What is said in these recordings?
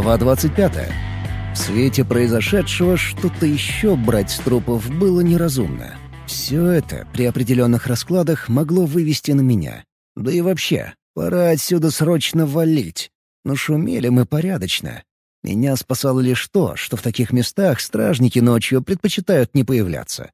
Глава 25. В свете произошедшего что-то еще брать с трупов было неразумно. Все это при определенных раскладах могло вывести на меня. Да и вообще, пора отсюда срочно валить. Но шумели мы порядочно. Меня спасало лишь то, что в таких местах стражники ночью предпочитают не появляться.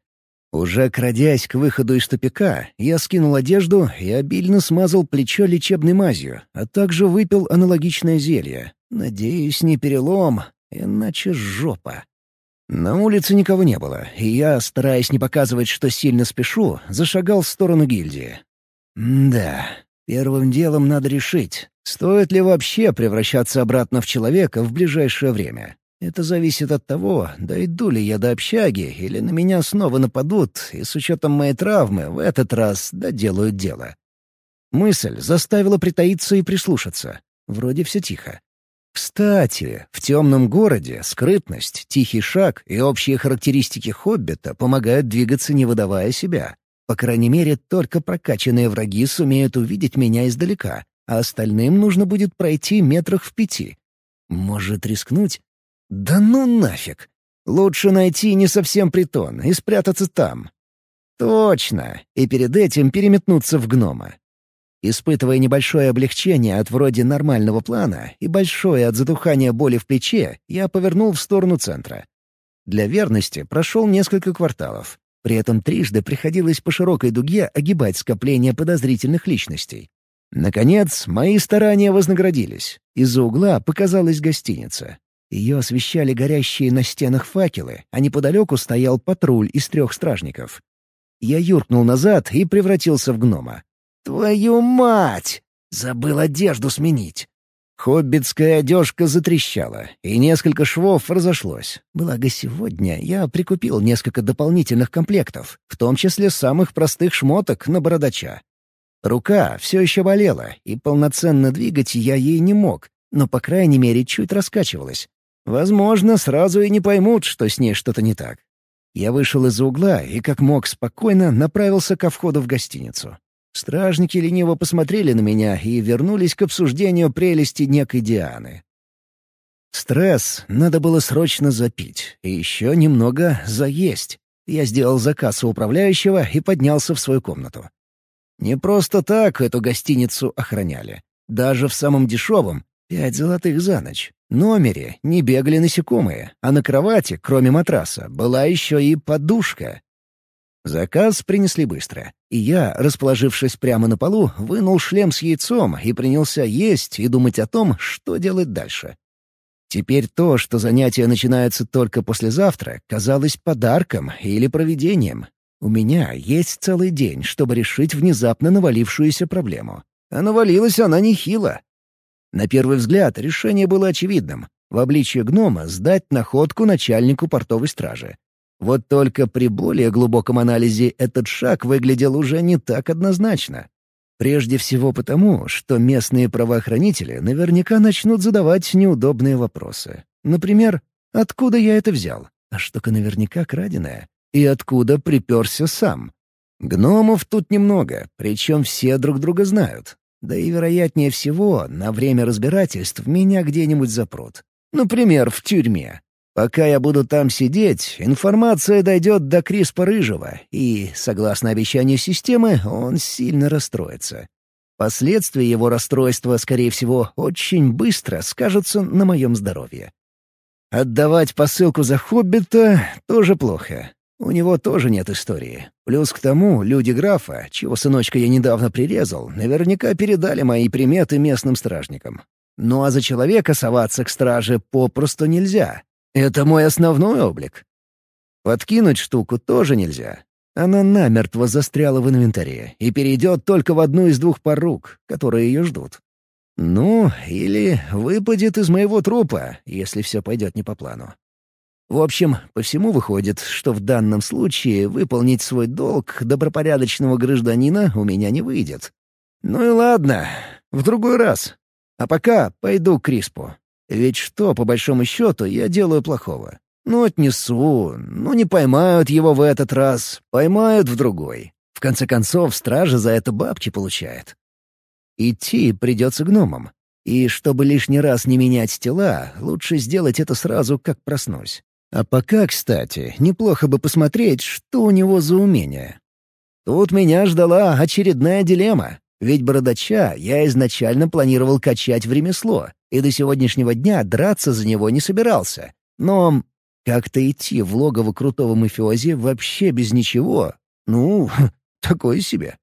Уже крадясь к выходу из тупика, я скинул одежду и обильно смазал плечо лечебной мазью, а также выпил аналогичное зелье. Надеюсь, не перелом, иначе жопа. На улице никого не было, и я, стараясь не показывать, что сильно спешу, зашагал в сторону гильдии. Да, первым делом надо решить, стоит ли вообще превращаться обратно в человека в ближайшее время. Это зависит от того, дойду ли я до общаги, или на меня снова нападут, и с учетом моей травмы в этот раз доделают дело. Мысль заставила притаиться и прислушаться. Вроде все тихо. Кстати, в темном городе скрытность, тихий шаг и общие характеристики хоббита помогают двигаться, не выдавая себя. По крайней мере, только прокачанные враги сумеют увидеть меня издалека, а остальным нужно будет пройти метрах в пяти. Может, рискнуть? Да ну нафиг! Лучше найти не совсем притон и спрятаться там. Точно, и перед этим переметнуться в гнома. Испытывая небольшое облегчение от вроде нормального плана и большое от задухания боли в плече, я повернул в сторону центра. Для верности прошел несколько кварталов. При этом трижды приходилось по широкой дуге огибать скопление подозрительных личностей. Наконец, мои старания вознаградились. Из-за угла показалась гостиница. Ее освещали горящие на стенах факелы, а неподалеку стоял патруль из трех стражников. Я юркнул назад и превратился в гнома. «Твою мать! Забыл одежду сменить!» Хоббитская одежка затрещала, и несколько швов разошлось. Благо сегодня я прикупил несколько дополнительных комплектов, в том числе самых простых шмоток на бородача. Рука все еще болела, и полноценно двигать я ей не мог, но, по крайней мере, чуть раскачивалась. Возможно, сразу и не поймут, что с ней что-то не так. Я вышел из-за угла и, как мог, спокойно направился ко входу в гостиницу. Стражники лениво посмотрели на меня и вернулись к обсуждению прелести некой Дианы. Стресс надо было срочно запить и еще немного заесть. Я сделал заказ у управляющего и поднялся в свою комнату. Не просто так эту гостиницу охраняли. Даже в самом дешевом — пять золотых за ночь номере не бегали насекомые, а на кровати, кроме матраса, была еще и подушка. Заказ принесли быстро, и я, расположившись прямо на полу, вынул шлем с яйцом и принялся есть и думать о том, что делать дальше. Теперь то, что занятия начинаются только послезавтра, казалось подарком или провидением. У меня есть целый день, чтобы решить внезапно навалившуюся проблему. А навалилась она нехило. На первый взгляд решение было очевидным — в обличье гнома сдать находку начальнику портовой стражи. Вот только при более глубоком анализе этот шаг выглядел уже не так однозначно. Прежде всего потому, что местные правоохранители наверняка начнут задавать неудобные вопросы. Например, откуда я это взял? А штука наверняка краденая. И откуда приперся сам? Гномов тут немного, причем все друг друга знают. Да и, вероятнее всего, на время разбирательств меня где-нибудь запрут. Например, в тюрьме. Пока я буду там сидеть, информация дойдет до Криспа Рыжего, и, согласно обещанию системы, он сильно расстроится. Последствия его расстройства, скорее всего, очень быстро скажутся на моем здоровье. Отдавать посылку за хоббита тоже плохо. У него тоже нет истории. Плюс к тому, люди графа, чего сыночка я недавно прирезал, наверняка передали мои приметы местным стражникам. Ну а за человека соваться к страже попросту нельзя. Это мой основной облик. Подкинуть штуку тоже нельзя. Она намертво застряла в инвентаре и перейдет только в одну из двух пар рук, которые ее ждут. Ну, или выпадет из моего трупа, если все пойдет не по плану. В общем, по всему выходит, что в данном случае выполнить свой долг добропорядочного гражданина у меня не выйдет. Ну и ладно, в другой раз. А пока пойду к Криспу. Ведь что, по большому счету, я делаю плохого? Ну, отнесу, ну не поймают его в этот раз, поймают в другой. В конце концов, стража за это бабки получает. Идти придется гномам. И чтобы лишний раз не менять тела, лучше сделать это сразу, как проснусь. А пока, кстати, неплохо бы посмотреть, что у него за умение. Тут меня ждала очередная дилемма. Ведь бородача я изначально планировал качать в ремесло, и до сегодняшнего дня драться за него не собирался. Но как-то идти в логово крутого мафиози вообще без ничего, ну, такое себе.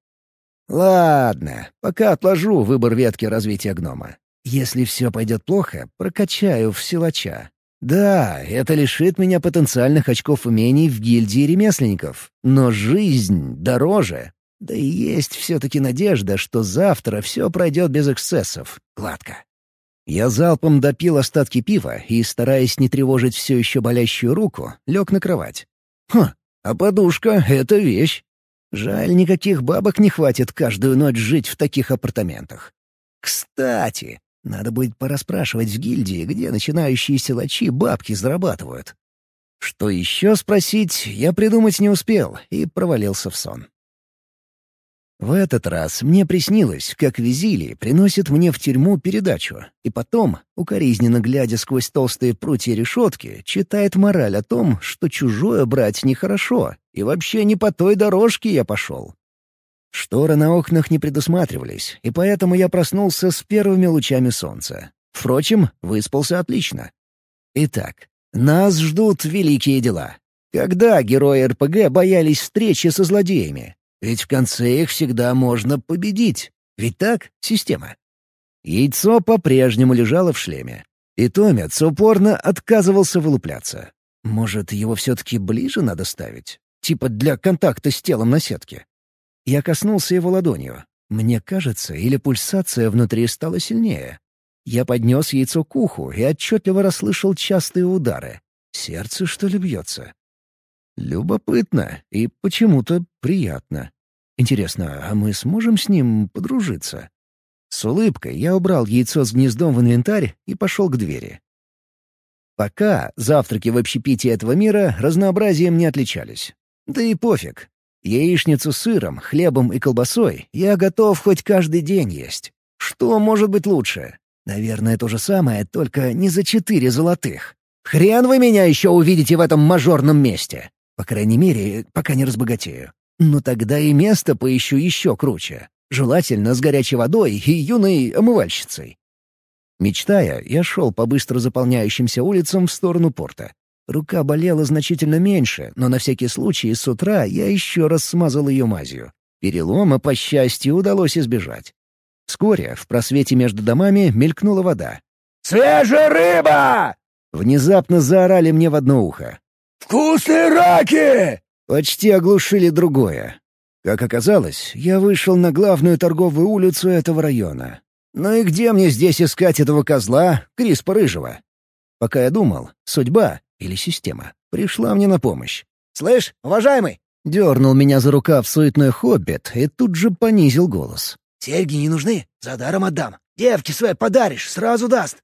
Ладно, пока отложу выбор ветки развития гнома. Если все пойдет плохо, прокачаю в силача. Да, это лишит меня потенциальных очков умений в гильдии ремесленников. Но жизнь дороже. Да и есть все-таки надежда, что завтра все пройдет без эксцессов. Гладко. Я залпом допил остатки пива и, стараясь не тревожить все еще болящую руку, лег на кровать. Хм, а подушка — это вещь. Жаль, никаких бабок не хватит каждую ночь жить в таких апартаментах. Кстати, надо будет пораспрашивать в гильдии, где начинающие силачи бабки зарабатывают. Что еще спросить, я придумать не успел и провалился в сон. В этот раз мне приснилось, как Визили приносит мне в тюрьму передачу, и потом, укоризненно глядя сквозь толстые прутья решетки, читает мораль о том, что чужое брать нехорошо, и вообще не по той дорожке я пошел. Шторы на окнах не предусматривались, и поэтому я проснулся с первыми лучами солнца. Впрочем, выспался отлично. Итак, нас ждут великие дела. Когда герои РПГ боялись встречи со злодеями? Ведь в конце их всегда можно победить. Ведь так, система? Яйцо по-прежнему лежало в шлеме. И Томец упорно отказывался вылупляться. Может, его все-таки ближе надо ставить? Типа для контакта с телом на сетке. Я коснулся его ладонью. Мне кажется, или пульсация внутри стала сильнее. Я поднес яйцо к уху и отчетливо расслышал частые удары. Сердце, что ли, бьется? Любопытно и почему-то приятно. Интересно, а мы сможем с ним подружиться? С улыбкой я убрал яйцо с гнездом в инвентарь и пошел к двери. Пока завтраки в общепите этого мира разнообразием не отличались. Да и пофиг, Яичницу с сыром, хлебом и колбасой я готов хоть каждый день есть. Что может быть лучше? Наверное, то же самое, только не за четыре золотых. Хрен вы меня еще увидите в этом мажорном месте. По крайней мере, пока не разбогатею. Но тогда и место поищу еще круче. Желательно с горячей водой и юной омывальщицей. Мечтая, я шел по быстро заполняющимся улицам в сторону порта. Рука болела значительно меньше, но на всякий случай с утра я еще раз смазал ее мазью. Перелома, по счастью, удалось избежать. Вскоре в просвете между домами мелькнула вода. «Свежая рыба!» Внезапно заорали мне в одно ухо. «Вкусные раки!» Почти оглушили другое. Как оказалось, я вышел на главную торговую улицу этого района. Ну и где мне здесь искать этого козла, Криспа Рыжего? Пока я думал, судьба, или система, пришла мне на помощь. «Слышь, уважаемый!» — дернул меня за рукав суетной хоббит и тут же понизил голос. «Серьги не нужны, за даром отдам. Девки свои подаришь, сразу даст».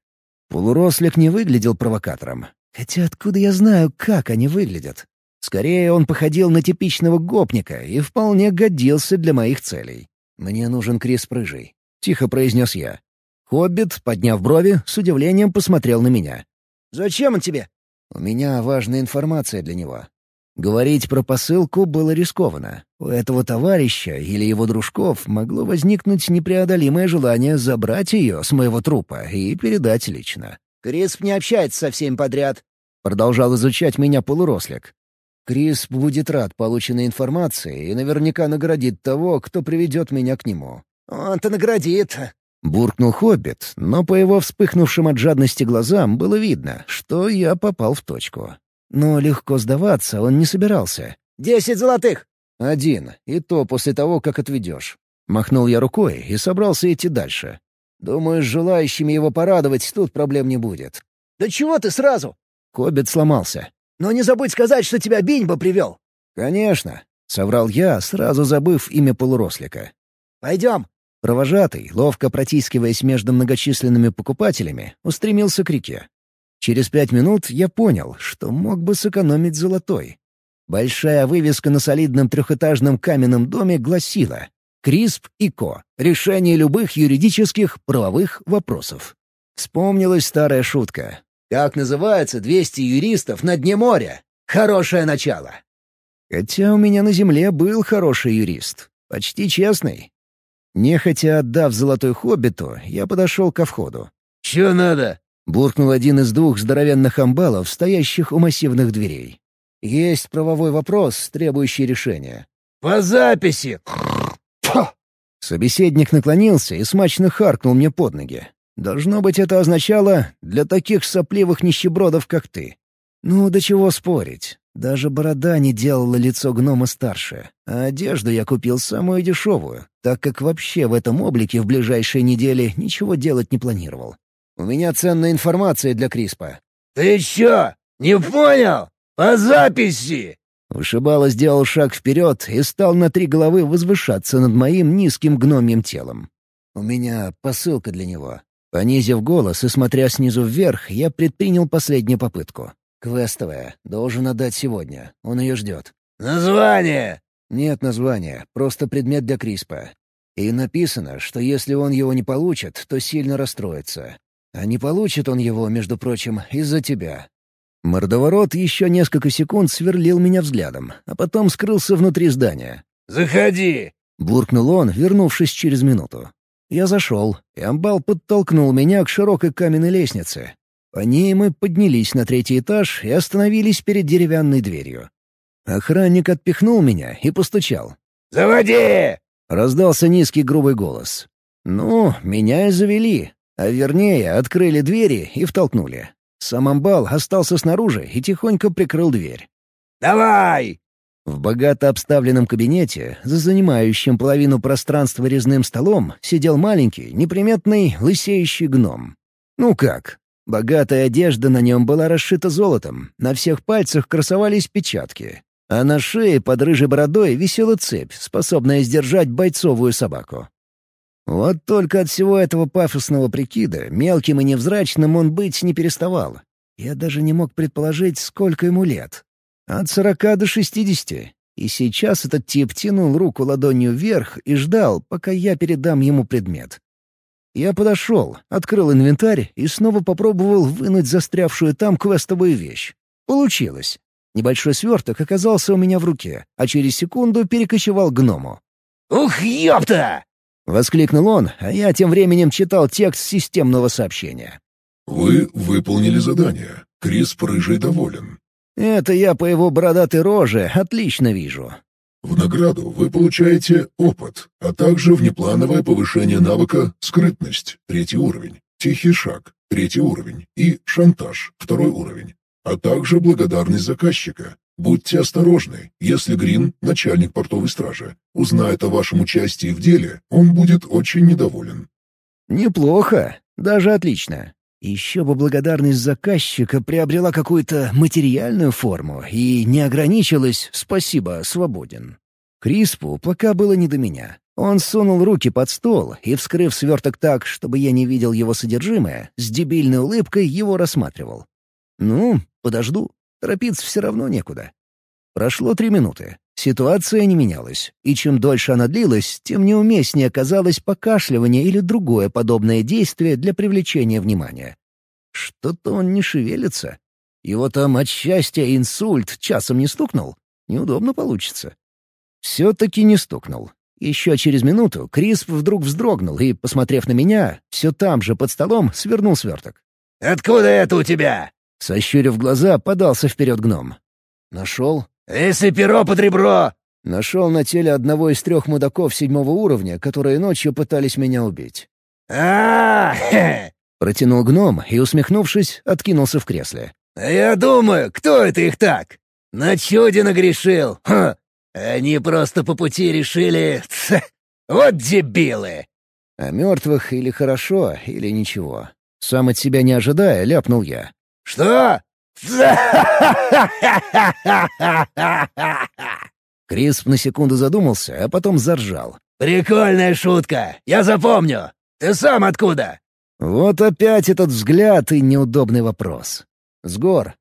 Полурослик не выглядел провокатором. Хотя откуда я знаю, как они выглядят? Скорее, он походил на типичного гопника и вполне годился для моих целей. «Мне нужен Крис Рыжий», — тихо произнес я. Хоббит, подняв брови, с удивлением посмотрел на меня. «Зачем он тебе?» У меня важная информация для него. Говорить про посылку было рискованно. У этого товарища или его дружков могло возникнуть непреодолимое желание забрать ее с моего трупа и передать лично. «Крисп не общается со всеми подряд», — продолжал изучать меня полурослик. Крисп будет рад полученной информации и наверняка наградит того, кто приведет меня к нему. «Он-то наградит», Буркнул Хоббит, но по его вспыхнувшим от жадности глазам было видно, что я попал в точку. Но легко сдаваться он не собирался. «Десять золотых!» «Один, и то после того, как отведешь». Махнул я рукой и собрался идти дальше. Думаю, с желающими его порадовать тут проблем не будет. «Да чего ты сразу?» Хоббит сломался. «Но не забудь сказать, что тебя Биньба привел!» «Конечно», — соврал я, сразу забыв имя полурослика. «Пойдем!» Провожатый, ловко протискиваясь между многочисленными покупателями, устремился к реке. Через пять минут я понял, что мог бы сэкономить золотой. Большая вывеска на солидном трехэтажном каменном доме гласила Крисп и Ко. Решение любых юридических, правовых вопросов. Вспомнилась старая шутка. Как называется 200 юристов на дне моря? Хорошее начало. Хотя у меня на земле был хороший юрист. Почти честный. Нехотя отдав золотой хоббиту, я подошел ко входу. «Чё надо?» — буркнул один из двух здоровенных амбалов, стоящих у массивных дверей. «Есть правовой вопрос, требующий решения». «По записи!» Собеседник наклонился и смачно харкнул мне под ноги. Должно быть, это означало «для таких сопливых нищебродов, как ты». Ну, до чего спорить. Даже борода не делала лицо гнома старше, а одежду я купил самую дешевую, так как вообще в этом облике в ближайшие недели ничего делать не планировал. У меня ценная информация для Криспа. «Ты чё, не понял? По записи!» Вышибало сделал шаг вперед и стал на три головы возвышаться над моим низким гномьим телом. У меня посылка для него. Понизив голос и смотря снизу вверх, я предпринял последнюю попытку. Квестовая. Должен отдать сегодня. Он ее ждет. «Название!» Нет названия, просто предмет для Криспа. И написано, что если он его не получит, то сильно расстроится. А не получит он его, между прочим, из-за тебя. Мордоворот еще несколько секунд сверлил меня взглядом, а потом скрылся внутри здания. «Заходи!» — буркнул он, вернувшись через минуту. Я зашел, и амбал подтолкнул меня к широкой каменной лестнице. По ней мы поднялись на третий этаж и остановились перед деревянной дверью. Охранник отпихнул меня и постучал. «Заводи!» — раздался низкий грубый голос. «Ну, меня и завели, а вернее, открыли двери и втолкнули. Сам амбал остался снаружи и тихонько прикрыл дверь. «Давай!» В богато обставленном кабинете, за занимающим половину пространства резным столом, сидел маленький, неприметный, лысеющий гном. Ну как? Богатая одежда на нем была расшита золотом, на всех пальцах красовались печатки, а на шее под рыжей бородой висела цепь, способная сдержать бойцовую собаку. Вот только от всего этого пафосного прикида мелким и невзрачным он быть не переставал. Я даже не мог предположить, сколько ему лет. От сорока до шестидесяти. И сейчас этот тип тянул руку ладонью вверх и ждал, пока я передам ему предмет. Я подошел, открыл инвентарь и снова попробовал вынуть застрявшую там квестовую вещь. Получилось. Небольшой сверток оказался у меня в руке, а через секунду перекочевал гному. «Ух, ёпта!» — воскликнул он, а я тем временем читал текст системного сообщения. «Вы выполнили задание. Крис Рыжий доволен. Это я по его бородатой роже отлично вижу. В награду вы получаете опыт, а также внеплановое повышение навыка «Скрытность» — третий уровень, «Тихий шаг» — третий уровень и «Шантаж» — второй уровень, а также благодарность заказчика. Будьте осторожны, если Грин, начальник портовой стражи, узнает о вашем участии в деле, он будет очень недоволен. Неплохо, даже отлично. Еще бы благодарность заказчика приобрела какую-то материальную форму и не ограничилась «спасибо, свободен». Криспу пока было не до меня. Он сунул руки под стол и, вскрыв сверток так, чтобы я не видел его содержимое, с дебильной улыбкой его рассматривал. «Ну, подожду. Торопиться все равно некуда». Прошло три минуты. Ситуация не менялась, и чем дольше она длилась, тем неуместнее оказалось покашливание или другое подобное действие для привлечения внимания. Что-то он не шевелится. Его там от счастья инсульт часом не стукнул. Неудобно получится. Все-таки не стукнул. Еще через минуту Крисп вдруг вздрогнул и, посмотрев на меня, все там же под столом свернул сверток. «Откуда это у тебя?» Сощурив глаза, подался вперед гном. «Нашел?» «Если перо под ребро!» Нашел на теле одного из трех мудаков седьмого уровня, которые ночью пытались меня убить. а Протянул гном и, усмехнувшись, откинулся в кресле. «Я думаю, кто это их так? На чуде нагрешил. Ха. Они просто по пути решили... Ц, вот дебилы!» О мертвых или хорошо, или ничего. Сам от себя не ожидая, ляпнул я. «Что? Крисп на секунду задумался, а потом заржал. «Прикольная шутка! Я запомню! Ты сам откуда?» Вот опять этот взгляд и неудобный вопрос. С гор.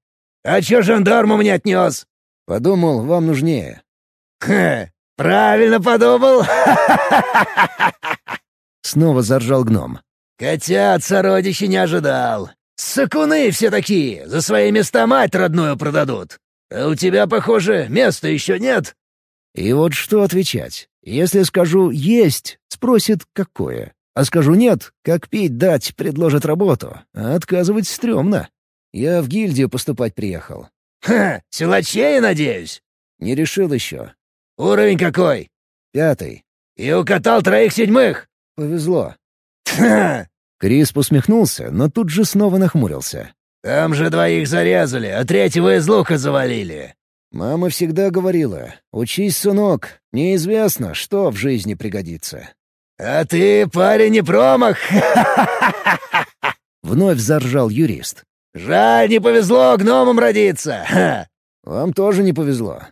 «А чё жандарму мне отнес?» Подумал, вам нужнее. «Хе, правильно подумал!» Снова заржал гном. «Котят сородичи не ожидал. Сакуны все такие, за свои места мать родную продадут. А у тебя, похоже, места еще нет». И вот что отвечать. Если скажу «есть», спросит «какое». А скажу «нет», как пить дать, предложит работу. А отказывать стрёмно. Я в гильдию поступать приехал. «Ха, силачей, надеюсь?» Не решил еще. «Уровень какой?» Пятый. «И укатал троих седьмых?» Повезло. «Ха! Крисп усмехнулся, но тут же снова нахмурился. Там же двоих зарезали, а третьего из лука завалили». Мама всегда говорила, «Учись, сынок, неизвестно, что в жизни пригодится». «А ты, парень, не промах!» Вновь заржал юрист. «Жаль, не повезло гномам родиться!» «Вам тоже не повезло».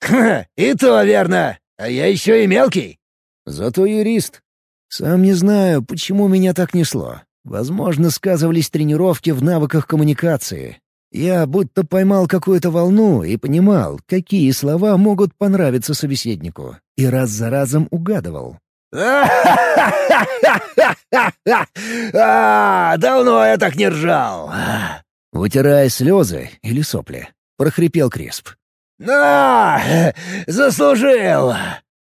«И то верно! А я еще и мелкий!» «Зато юрист. Сам не знаю, почему меня так несло. Возможно, сказывались тренировки в навыках коммуникации. Я будто поймал какую-то волну и понимал, какие слова могут понравиться собеседнику, и раз за разом угадывал. А, давно я так не ржал. Вытирая слезы или сопли, прохрипел Крисп. «На! Заслужил!»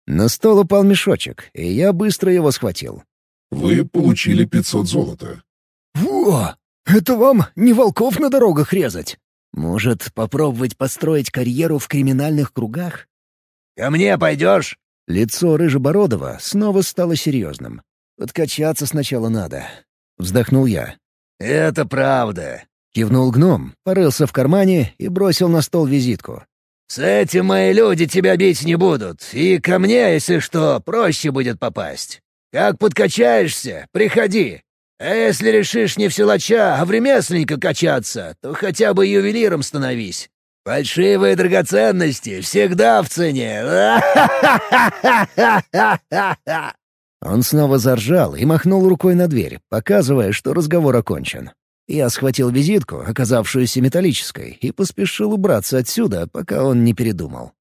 На стол упал мешочек, и я быстро его схватил. Вы получили 500 золота. «Во! Это вам не волков на дорогах резать! Может, попробовать построить карьеру в криминальных кругах?» «Ко мне пойдешь?» Лицо Рыжебородова снова стало серьезным. «Подкачаться сначала надо», — вздохнул я. «Это правда», — кивнул гном, порылся в кармане и бросил на стол визитку. «С этим мои люди тебя бить не будут, и ко мне, если что, проще будет попасть. Как подкачаешься, приходи. А если решишь не в силача, а в ремесленника качаться, то хотя бы ювелиром становись. Фальшивые драгоценности всегда в цене. Он снова заржал и махнул рукой на дверь, показывая, что разговор окончен. Я схватил визитку, оказавшуюся металлической, и поспешил убраться отсюда, пока он не передумал.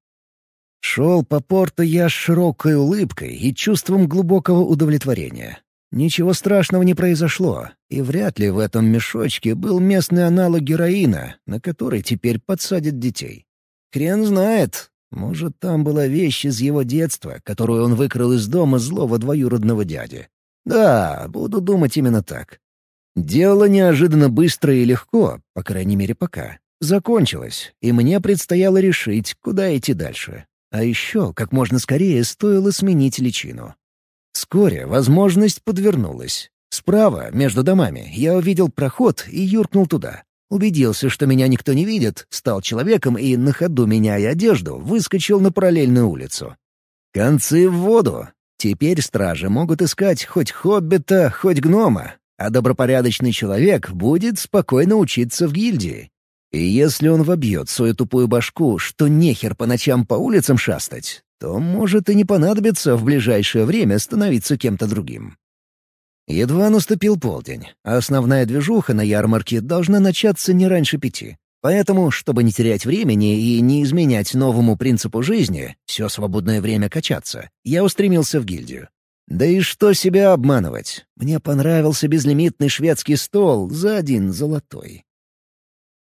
Шел по порту я с широкой улыбкой и чувством глубокого удовлетворения. Ничего страшного не произошло, и вряд ли в этом мешочке был местный аналог героина, на который теперь подсадят детей. Хрен знает, может, там была вещь из его детства, которую он выкрал из дома злого двоюродного дяди. Да, буду думать именно так. Дело неожиданно быстро и легко, по крайней мере пока, закончилось, и мне предстояло решить, куда идти дальше. А еще, как можно скорее, стоило сменить личину. Вскоре возможность подвернулась. Справа, между домами, я увидел проход и юркнул туда. Убедился, что меня никто не видит, стал человеком и, на ходу меняя одежду, выскочил на параллельную улицу. Концы в воду. Теперь стражи могут искать хоть хоббита, хоть гнома, а добропорядочный человек будет спокойно учиться в гильдии. И если он вобьет свою тупую башку, что нехер по ночам по улицам шастать, то может и не понадобится в ближайшее время становиться кем-то другим. Едва наступил полдень, а основная движуха на ярмарке должна начаться не раньше пяти. Поэтому, чтобы не терять времени и не изменять новому принципу жизни, все свободное время качаться, я устремился в гильдию. Да и что себя обманывать? Мне понравился безлимитный шведский стол за один золотой.